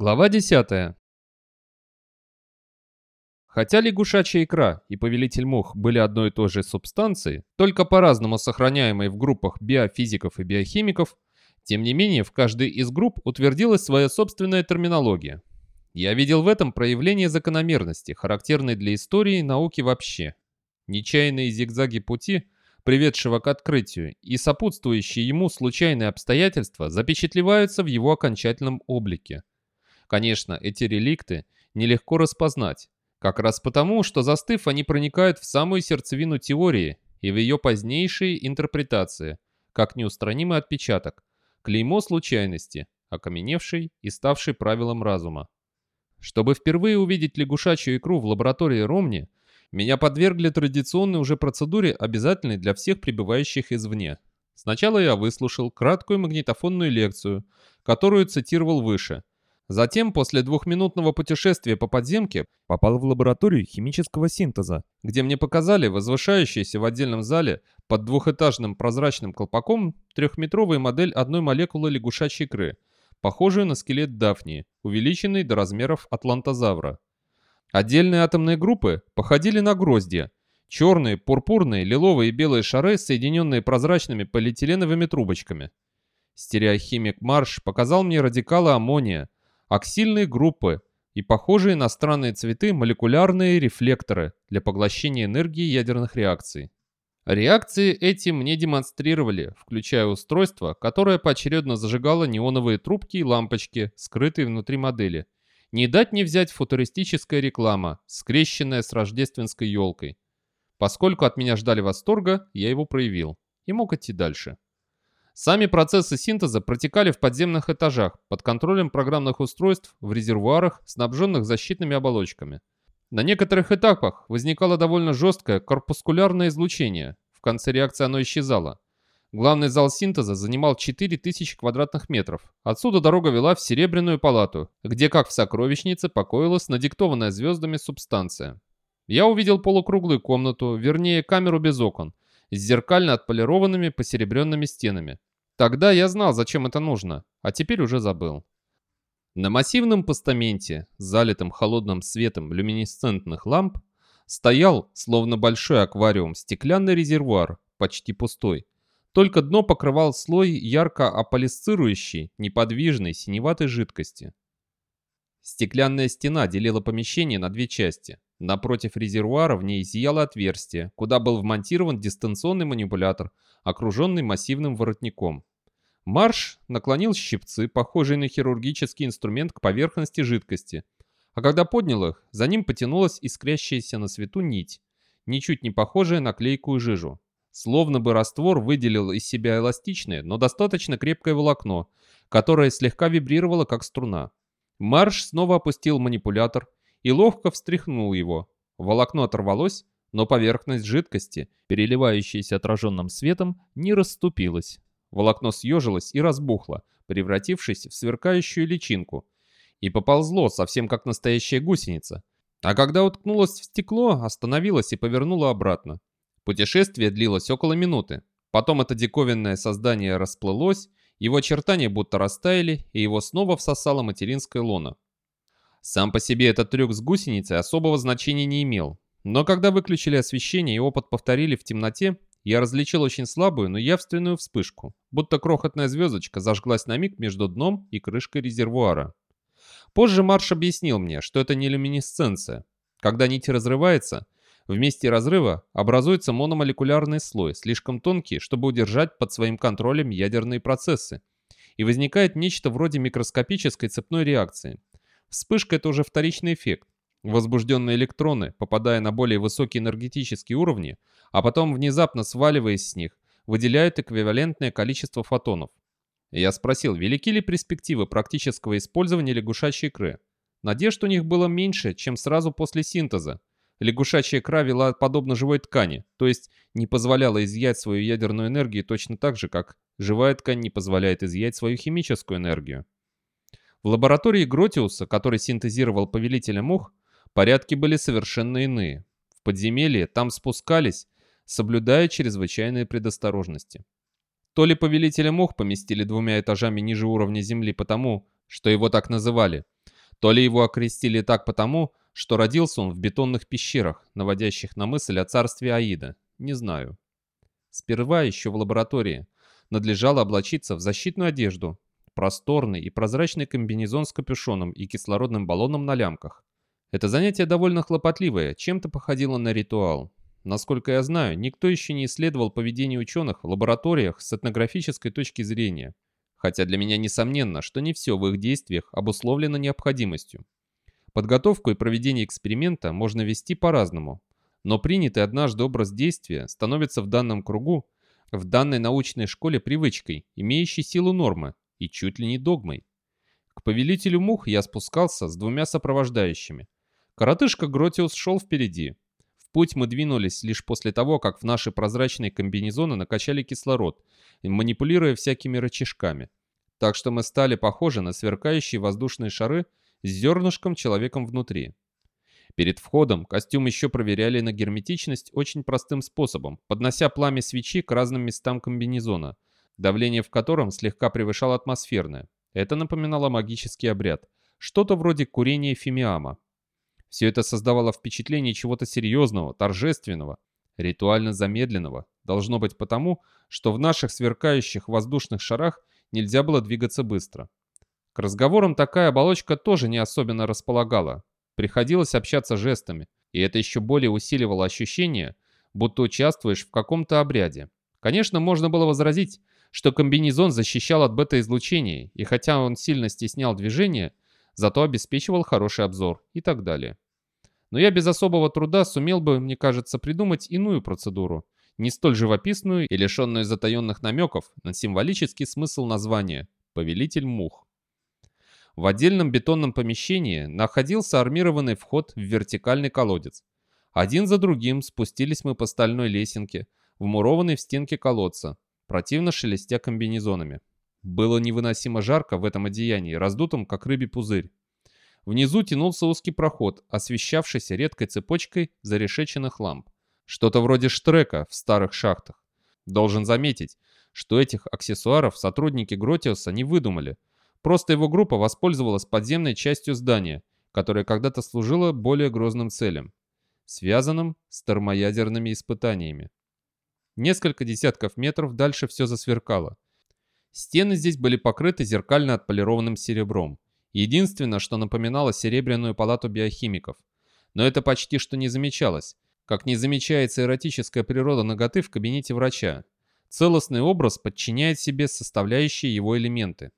Глава 10. Хотя лягушачья икра и повелитель мух были одной и той же субстанцией, только по-разному сохраняемой в группах биофизиков и биохимиков, тем не менее в каждой из групп утвердилась своя собственная терминология. Я видел в этом проявление закономерности, характерной для истории и науки вообще. Нечаянные зигзаги пути, приведшего к открытию, и сопутствующие ему случайные обстоятельства запечатлеваются в его окончательном облике. Конечно, эти реликты нелегко распознать, как раз потому, что застыв, они проникают в самую сердцевину теории и в ее позднейшие интерпретации, как неустранимый отпечаток, клеймо случайности, окаменевший и ставший правилом разума. Чтобы впервые увидеть лягушачью икру в лаборатории Ромни, меня подвергли традиционной уже процедуре, обязательной для всех прибывающих извне. Сначала я выслушал краткую магнитофонную лекцию, которую цитировал выше, Затем, после двухминутного путешествия по подземке, попал в лабораторию химического синтеза, где мне показали возвышающийся в отдельном зале под двухэтажным прозрачным колпаком трехметровую модель одной молекулы лягушачьей икры, похожую на скелет Дафнии, увеличенный до размеров атлантозавра. Отдельные атомные группы походили на гроздья. Черные, пурпурные, лиловые и белые шары, соединенные прозрачными полиэтиленовыми трубочками. Стереохимик Марш показал мне радикалы аммония, аксильные группы и похожие на странные цветы молекулярные рефлекторы для поглощения энергии ядерных реакций. Реакции эти мне демонстрировали, включая устройство, которое поочередно зажигало неоновые трубки и лампочки, скрытые внутри модели. Не дать не взять футуристическая реклама, скрещенная с рождественской елкой. Поскольку от меня ждали восторга, я его проявил и мог идти дальше. Сами процессы синтеза протекали в подземных этажах под контролем программных устройств в резервуарах, снабженных защитными оболочками. На некоторых этапах возникало довольно жесткое корпускулярное излучение. В конце реакции оно исчезало. Главный зал синтеза занимал 4000 квадратных метров. Отсюда дорога вела в Серебряную палату, где, как в сокровищнице, покоилась надиктованная звездами субстанция. Я увидел полукруглую комнату, вернее камеру без окон, с зеркально отполированными посеребренными стенами. Тогда я знал, зачем это нужно, а теперь уже забыл. На массивном постаменте, залитом холодным светом люминесцентных ламп, стоял, словно большой аквариум, стеклянный резервуар, почти пустой. Только дно покрывал слой ярко аполисцирующей, неподвижной, синеватой жидкости. Стеклянная стена делила помещение на две части. Напротив резервуара в ней зияло отверстие, куда был вмонтирован дистанционный манипулятор, окруженный массивным воротником. Марш наклонил щипцы, похожие на хирургический инструмент, к поверхности жидкости. А когда поднял их, за ним потянулась искрящаяся на свету нить, ничуть не похожая на клейкую жижу. Словно бы раствор выделил из себя эластичное, но достаточно крепкое волокно, которое слегка вибрировало, как струна. Марш снова опустил манипулятор и ловко встряхнул его. Волокно оторвалось, но поверхность жидкости, переливающаяся отраженным светом, не расступилась. Волокно съежилось и разбухло, превратившись в сверкающую личинку. И поползло, совсем как настоящая гусеница. А когда уткнулось в стекло, остановилось и повернуло обратно. Путешествие длилось около минуты. Потом это диковинное создание расплылось, его очертания будто растаяли, и его снова всосало материнское лоно. Сам по себе этот трюк с гусеницей особого значения не имел. Но когда выключили освещение и опыт повторили в темноте, я различил очень слабую, но явственную вспышку, будто крохотная звездочка зажглась на миг между дном и крышкой резервуара. Позже Марш объяснил мне, что это не люминесценция. Когда нить разрывается, в месте разрыва образуется мономолекулярный слой, слишком тонкий, чтобы удержать под своим контролем ядерные процессы. И возникает нечто вроде микроскопической цепной реакции. Вспышка – это уже вторичный эффект. Возбужденные электроны, попадая на более высокие энергетические уровни, а потом внезапно сваливаясь с них, выделяют эквивалентное количество фотонов. Я спросил, велики ли перспективы практического использования лягушачьей икры. Надежд у них было меньше, чем сразу после синтеза. Лягушачья икра вела подобно живой ткани, то есть не позволяла изъять свою ядерную энергию точно так же, как живая ткань не позволяет изъять свою химическую энергию. В лаборатории Гротиуса, который синтезировал повелителя мух, порядки были совершенно иные. В подземелье там спускались, соблюдая чрезвычайные предосторожности. То ли повелителя мух поместили двумя этажами ниже уровня земли потому, что его так называли, То ли его окрестили так потому, что родился он в бетонных пещерах, наводящих на мысль о царстве Аида, не знаю. Сперва еще в лаборатории надлежало облачиться в защитную одежду, просторный и прозрачный комбинезон с капюшоном и кислородным баллоном на лямках. Это занятие довольно хлопотливое, чем-то походило на ритуал. Насколько я знаю, никто еще не исследовал поведение ученых в лабораториях с этнографической точки зрения. Хотя для меня несомненно, что не все в их действиях обусловлено необходимостью. Подготовку и проведение эксперимента можно вести по-разному, но принятый однажды образ действия становится в данном кругу, в данной научной школе привычкой, имеющей силу нормы и чуть ли не догмой. К повелителю мух я спускался с двумя сопровождающими. Коротышка Гротиус шел впереди. В путь мы двинулись лишь после того, как в наши прозрачные комбинезоны накачали кислород, манипулируя всякими рычажками. Так что мы стали похожи на сверкающие воздушные шары с зернышком человеком внутри. Перед входом костюм еще проверяли на герметичность очень простым способом, поднося пламя свечи к разным местам комбинезона, давление в котором слегка превышало атмосферное. Это напоминало магический обряд, что-то вроде курения фимиама. Все это создавало впечатление чего-то серьезного, торжественного, ритуально замедленного. Должно быть потому, что в наших сверкающих воздушных шарах нельзя было двигаться быстро. К разговорам такая оболочка тоже не особенно располагала. Приходилось общаться жестами, и это еще более усиливало ощущение, будто участвуешь в каком-то обряде. Конечно, можно было возразить, что комбинезон защищал от бета-излучения, и хотя он сильно стеснял движение, зато обеспечивал хороший обзор и так далее. Но я без особого труда сумел бы, мне кажется, придумать иную процедуру, не столь живописную и лишенную затаенных намеков на символический смысл названия «Повелитель мух». В отдельном бетонном помещении находился армированный вход в вертикальный колодец. Один за другим спустились мы по стальной лесенке, вмурованной в стенке колодца, противно шелестя комбинезонами. Было невыносимо жарко в этом одеянии, раздутом, как рыбий пузырь. Внизу тянулся узкий проход, освещавшийся редкой цепочкой зарешеченных ламп. Что-то вроде штрека в старых шахтах. Должен заметить, что этих аксессуаров сотрудники Гротиуса не выдумали. Просто его группа воспользовалась подземной частью здания, которая когда-то служила более грозным целям, связанным с термоядерными испытаниями. Несколько десятков метров дальше все засверкало. Стены здесь были покрыты зеркально отполированным серебром. Единственное, что напоминало серебряную палату биохимиков. Но это почти что не замечалось, как не замечается эротическая природа ноготы в кабинете врача. Целостный образ подчиняет себе составляющие его элементы.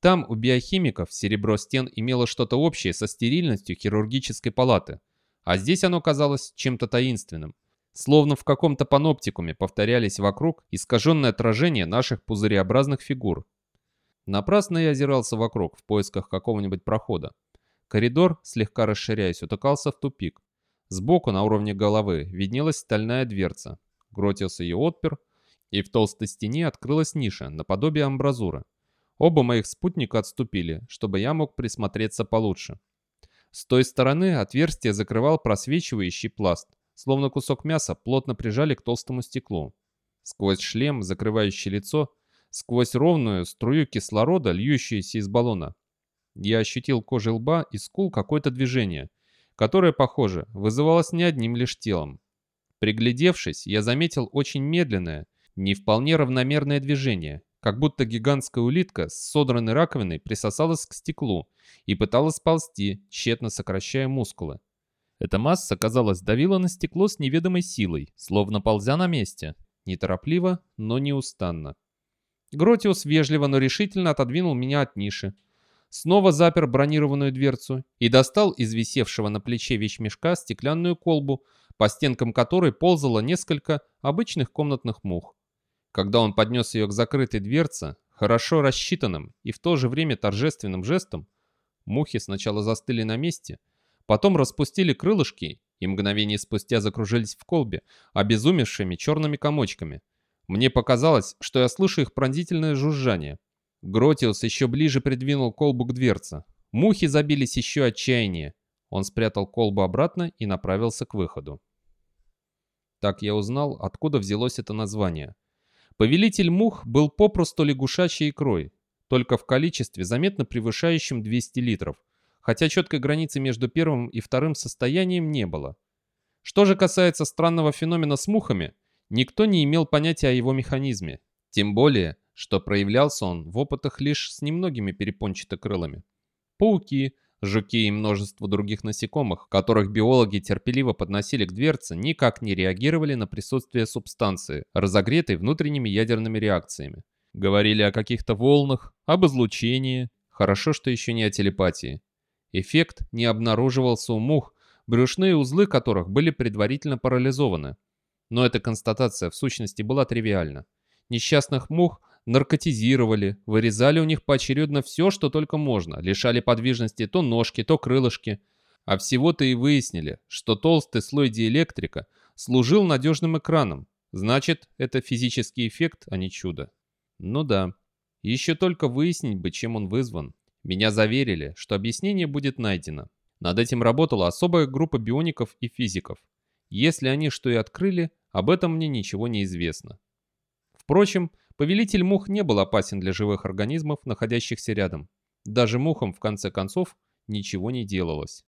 Там у биохимиков серебро стен имело что-то общее со стерильностью хирургической палаты, а здесь оно казалось чем-то таинственным – Словно в каком-то паноптикуме повторялись вокруг искаженное отражение наших пузыреобразных фигур. Напрасно я озирался вокруг в поисках какого-нибудь прохода. Коридор, слегка расширяясь, утыкался в тупик. Сбоку, на уровне головы, виднелась стальная дверца. Гротиус ее отпер, и в толстой стене открылась ниша, наподобие амбразуры. Оба моих спутника отступили, чтобы я мог присмотреться получше. С той стороны отверстие закрывал просвечивающий пласт словно кусок мяса, плотно прижали к толстому стеклу. Сквозь шлем, закрывающий лицо, сквозь ровную струю кислорода, льющуюся из баллона, я ощутил кожей лба и скул какое-то движение, которое, похоже, вызывалось не одним лишь телом. Приглядевшись, я заметил очень медленное, не вполне равномерное движение, как будто гигантская улитка с содранной раковиной присосалась к стеклу и пыталась ползти, тщетно сокращая мускулы. Эта масса, казалось, давила на стекло с неведомой силой, словно ползя на месте. Неторопливо, но неустанно. Гротиус вежливо, но решительно отодвинул меня от ниши. Снова запер бронированную дверцу и достал из висевшего на плече вещмешка стеклянную колбу, по стенкам которой ползало несколько обычных комнатных мух. Когда он поднес ее к закрытой дверце, хорошо рассчитанным и в то же время торжественным жестом, мухи сначала застыли на месте, Потом распустили крылышки и мгновение спустя закружились в колбе, обезумевшими черными комочками. Мне показалось, что я слышу их пронзительное жужжание. Гротиус еще ближе придвинул колбу к дверце. Мухи забились еще отчаяннее. Он спрятал колбу обратно и направился к выходу. Так я узнал, откуда взялось это название. Повелитель мух был попросту лягушачьей икрой, только в количестве, заметно превышающем 200 литров, хотя четкой границы между первым и вторым состоянием не было. Что же касается странного феномена с мухами, никто не имел понятия о его механизме. Тем более, что проявлялся он в опытах лишь с немногими перепончатокрылыми. Пауки, жуки и множество других насекомых, которых биологи терпеливо подносили к дверце, никак не реагировали на присутствие субстанции, разогретой внутренними ядерными реакциями. Говорили о каких-то волнах, об излучении, хорошо, что еще не о телепатии. Эффект не обнаруживался у мух, брюшные узлы которых были предварительно парализованы. Но эта констатация в сущности была тривиальна. Несчастных мух наркотизировали, вырезали у них поочередно все, что только можно, лишали подвижности то ножки, то крылышки. А всего-то и выяснили, что толстый слой диэлектрика служил надежным экраном. Значит, это физический эффект, а не чудо. Ну да. Еще только выяснить бы, чем он вызван. Меня заверили, что объяснение будет найдено. Над этим работала особая группа биоников и физиков. Если они что и открыли, об этом мне ничего не известно. Впрочем, повелитель мух не был опасен для живых организмов, находящихся рядом. Даже мухам, в конце концов, ничего не делалось.